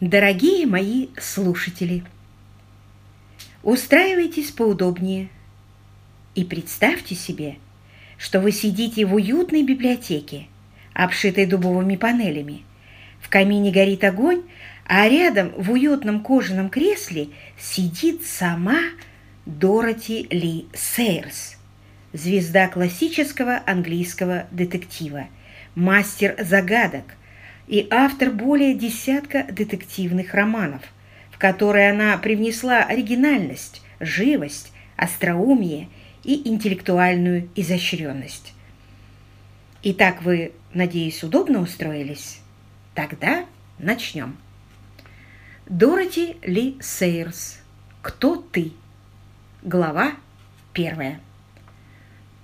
Дорогие мои слушатели, устраивайтесь поудобнее и представьте себе, что вы сидите в уютной библиотеке, обшитой дубовыми панелями. В камине горит огонь, а рядом в уютном кожаном кресле сидит сама Дороти Ли Сейрс, звезда классического английского детектива, мастер загадок, и автор более десятка детективных романов, в которые она привнесла оригинальность, живость, остроумие и интеллектуальную изощренность. Итак, вы, надеюсь, удобно устроились? Тогда начнем. Дороти Ли Сейерс. Кто ты? Глава первая.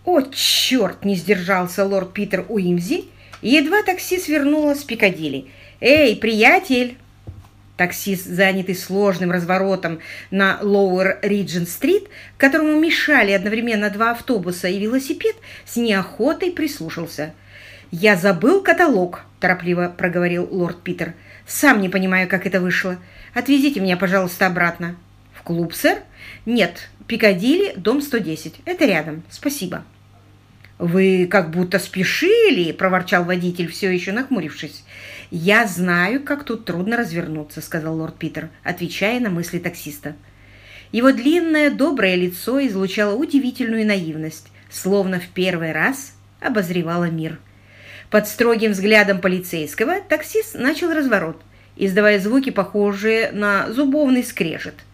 «О, черт!» – не сдержался лорд Питер Уимзи Едва такси свернуло с Пикадилли. «Эй, приятель!» Таксист, занятый сложным разворотом на Лоуэр Риджин-стрит, которому мешали одновременно два автобуса и велосипед, с неохотой прислушался. «Я забыл каталог», – торопливо проговорил лорд Питер. «Сам не понимаю, как это вышло. Отвезите меня, пожалуйста, обратно». «В клуб, сэр?» «Нет, Пикадилли, дом 110. Это рядом. Спасибо». «Вы как будто спешили», – проворчал водитель, все еще нахмурившись. «Я знаю, как тут трудно развернуться», – сказал лорд Питер, отвечая на мысли таксиста. Его длинное, доброе лицо излучало удивительную наивность, словно в первый раз обозревало мир. Под строгим взглядом полицейского таксист начал разворот, издавая звуки, похожие на зубовный скрежет –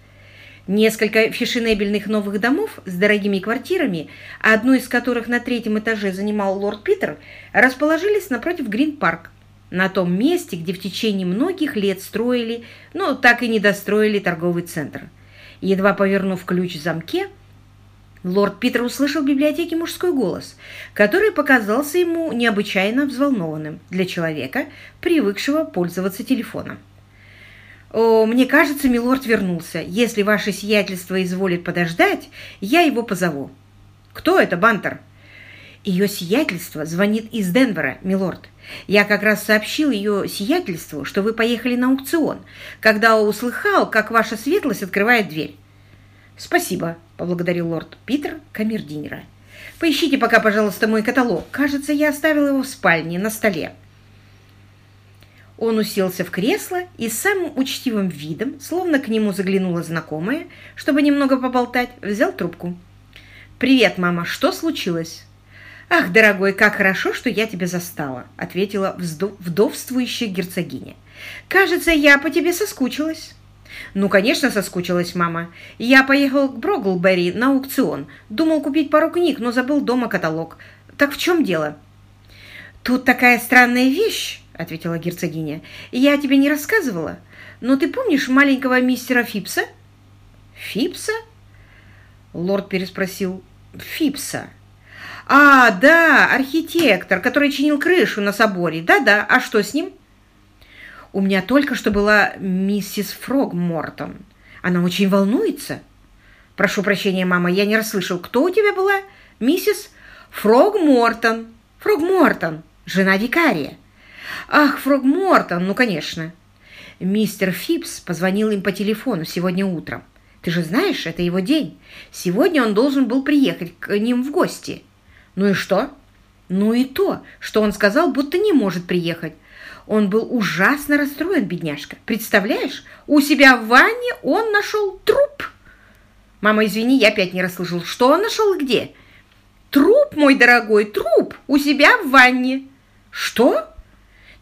Несколько фешенебельных новых домов с дорогими квартирами, одну из которых на третьем этаже занимал лорд Питер, расположились напротив Грин-парк, на том месте, где в течение многих лет строили, но так и не достроили торговый центр. Едва повернув ключ в замке, лорд Питер услышал в библиотеке мужской голос, который показался ему необычайно взволнованным для человека, привыкшего пользоваться телефоном. «О, мне кажется, милорд вернулся. Если ваше сиятельство изволит подождать, я его позову». «Кто это, Бантер?» «Ее сиятельство звонит из Денвера, милорд. Я как раз сообщил ее сиятельству, что вы поехали на аукцион, когда услыхал, как ваша светлость открывает дверь». «Спасибо», — поблагодарил лорд Питер камердинера. «Поищите пока, пожалуйста, мой каталог. Кажется, я оставил его в спальне на столе». Он уселся в кресло и с самым учтивым видом, словно к нему заглянула знакомая, чтобы немного поболтать, взял трубку. «Привет, мама, что случилось?» «Ах, дорогой, как хорошо, что я тебя застала», — ответила вдовствующая герцогиня. «Кажется, я по тебе соскучилась». «Ну, конечно, соскучилась мама. Я поехал к Броглберри на аукцион. Думал купить пару книг, но забыл дома каталог. Так в чем дело?» «Тут такая странная вещь», — ответила герцогиня. «Я тебе не рассказывала, но ты помнишь маленького мистера Фипса?» «Фипса?» Лорд переспросил. «Фипса». «А, да, архитектор, который чинил крышу на соборе. Да-да, а что с ним?» «У меня только что была миссис Фрогмортон. Она очень волнуется». «Прошу прощения, мама, я не расслышал. Кто у тебя была?» «Миссис Фрогмортон». «Фрогмортон, жена викария». «Ах, Фрог Мортон, ну, конечно!» Мистер Фипс позвонил им по телефону сегодня утром. Ты же знаешь, это его день. Сегодня он должен был приехать к ним в гости. Ну и что? Ну и то, что он сказал, будто не может приехать. Он был ужасно расстроен, бедняжка. Представляешь, у себя в ванне он нашел труп. Мама, извини, я опять не расслышал. Что он нашел и где? Труп, мой дорогой, труп у себя в ванне. Что?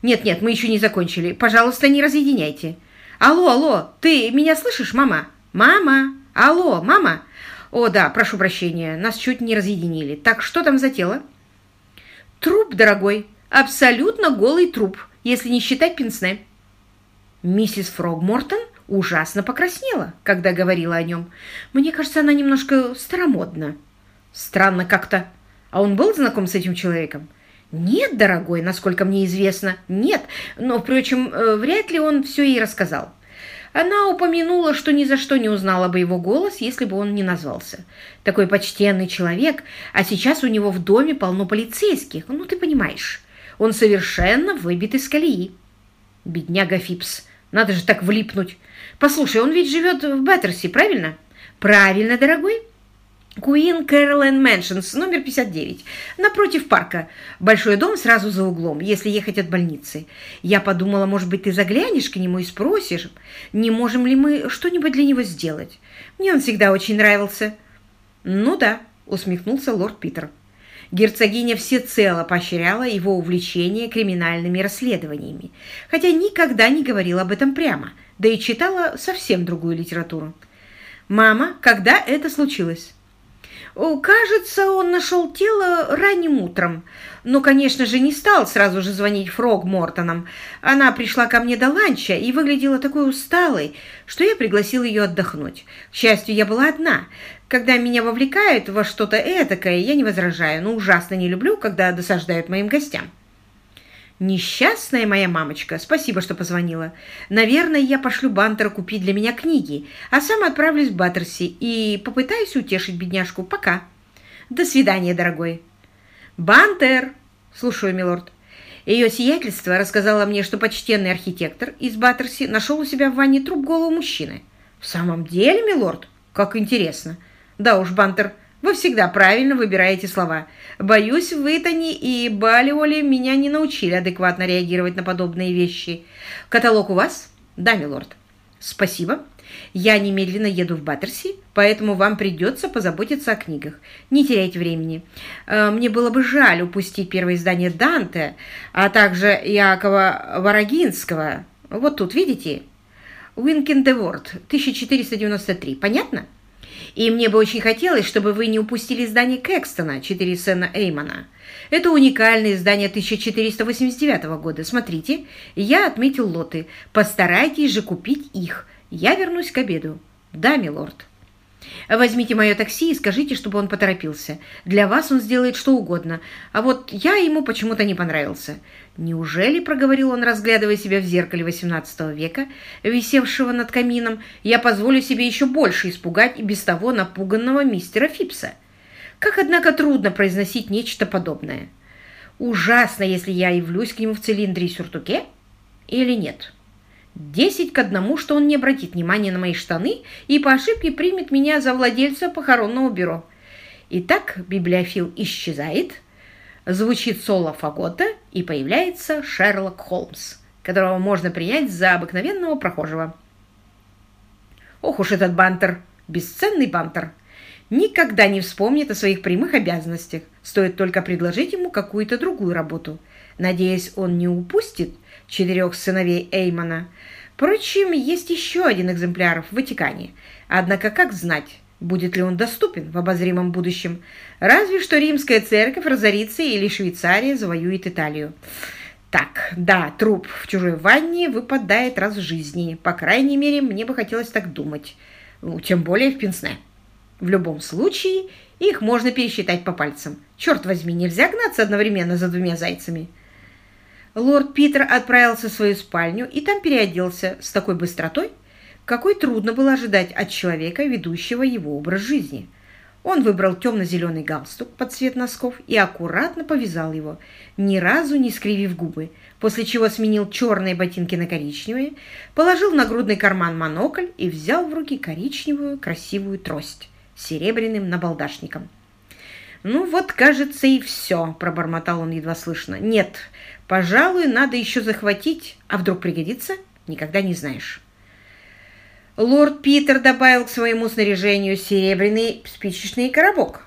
«Нет-нет, мы еще не закончили. Пожалуйста, не разъединяйте». «Алло, алло, ты меня слышишь, мама? Мама! Алло, мама!» «О, да, прошу прощения, нас чуть не разъединили. Так что там за тело?» «Труп, дорогой, абсолютно голый труп, если не считать пенсне». Миссис Фрогмортон ужасно покраснела, когда говорила о нем. Мне кажется, она немножко старомодна. Странно как-то. А он был знаком с этим человеком? «Нет, дорогой, насколько мне известно, нет, но, впрочем, э, вряд ли он все ей рассказал». Она упомянула, что ни за что не узнала бы его голос, если бы он не назвался. Такой почтенный человек, а сейчас у него в доме полно полицейских, ну ты понимаешь. Он совершенно выбит из колеи. Бедняга Фипс, Надо же так влипнуть. Послушай, он ведь живет в Беттерси, правильно? Правильно, дорогой. Куин Кэролайн Мэншенс, номер 59, напротив парка. Большой дом сразу за углом, если ехать от больницы. Я подумала, может быть, ты заглянешь к нему и спросишь, не можем ли мы что-нибудь для него сделать. Мне он всегда очень нравился. Ну да, усмехнулся лорд Питер. Герцогиня всецело поощряла его увлечение криминальными расследованиями, хотя никогда не говорила об этом прямо, да и читала совсем другую литературу. «Мама, когда это случилось?» Кажется, он нашел тело ранним утром. Но, конечно же, не стал сразу же звонить Фрог Мортонам. Она пришла ко мне до ланча и выглядела такой усталой, что я пригласил ее отдохнуть. К счастью, я была одна. Когда меня вовлекают во что-то этакое, я не возражаю, но ужасно не люблю, когда досаждают моим гостям. «Несчастная моя мамочка, спасибо, что позвонила. Наверное, я пошлю Бантера купить для меня книги, а сам отправлюсь в Баттерси и попытаюсь утешить бедняжку. Пока. До свидания, дорогой». «Бантер!» «Слушаю, милорд». Ее сиятельство рассказала мне, что почтенный архитектор из Баттерси нашел у себя в ванне труп голого мужчины. «В самом деле, милорд? Как интересно!» «Да уж, Бантер, вы всегда правильно выбираете слова. Боюсь, вы, Тони и Балиоли меня не научили адекватно реагировать на подобные вещи. Каталог у вас? Да, милорд. Спасибо. Я немедленно еду в Баттерси, поэтому вам придется позаботиться о книгах. Не теряйте времени. Э, мне было бы жаль упустить первое издание Данте, а также Якова Ворогинского. Вот тут, видите? Уинкен де Ворд, 1493. Понятно? И мне бы очень хотелось, чтобы вы не упустили издание Кэкстона «Четыре сына Эймона». Это уникальное издание 1489 года. Смотрите, я отметил лоты. Постарайтесь же купить их. Я вернусь к обеду. Да, милорд. Возьмите мое такси и скажите, чтобы он поторопился. Для вас он сделает что угодно. А вот я ему почему-то не понравился. Неужели, проговорил он, разглядывая себя в зеркале XVIII века, висевшего над камином, я позволю себе еще больше испугать и без того напуганного мистера Фипса? Как, однако, трудно произносить нечто подобное. Ужасно, если я явлюсь к нему в цилиндре и сюртуке? Или нет?» Десять к одному, что он не обратит внимания на мои штаны и по ошибке примет меня за владельца похоронного бюро. Итак, библиофил исчезает, звучит соло фагота и появляется Шерлок Холмс, которого можно принять за обыкновенного прохожего. Ох уж этот бантер, бесценный бантер. Никогда не вспомнит о своих прямых обязанностях, стоит только предложить ему какую-то другую работу. Надеюсь, он не упустит четырех сыновей Эймона. Впрочем, есть еще один экземпляр в Ватикане. Однако как знать, будет ли он доступен в обозримом будущем? Разве что римская церковь разорится или Швейцария завоюет Италию. Так, да, труп в чужой ванне выпадает раз в жизни. По крайней мере, мне бы хотелось так думать. Ну, тем более в Пенсне. В любом случае, их можно пересчитать по пальцам. Черт возьми, нельзя гнаться одновременно за двумя зайцами. Лорд Питер отправился в свою спальню и там переоделся с такой быстротой, какой трудно было ожидать от человека, ведущего его образ жизни. Он выбрал темно-зеленый галстук под цвет носков и аккуратно повязал его, ни разу не скривив губы, после чего сменил черные ботинки на коричневые, положил в нагрудный карман монокль и взял в руки коричневую красивую трость с серебряным набалдашником. «Ну вот, кажется, и все», — пробормотал он едва слышно. «Нет, Пожалуй, надо еще захватить, а вдруг пригодится, никогда не знаешь. Лорд Питер добавил к своему снаряжению серебряный спичечный коробок.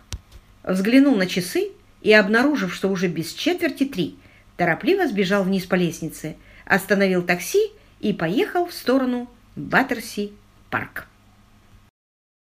Взглянул на часы и, обнаружив, что уже без четверти три, торопливо сбежал вниз по лестнице, остановил такси и поехал в сторону Баттерси-парк.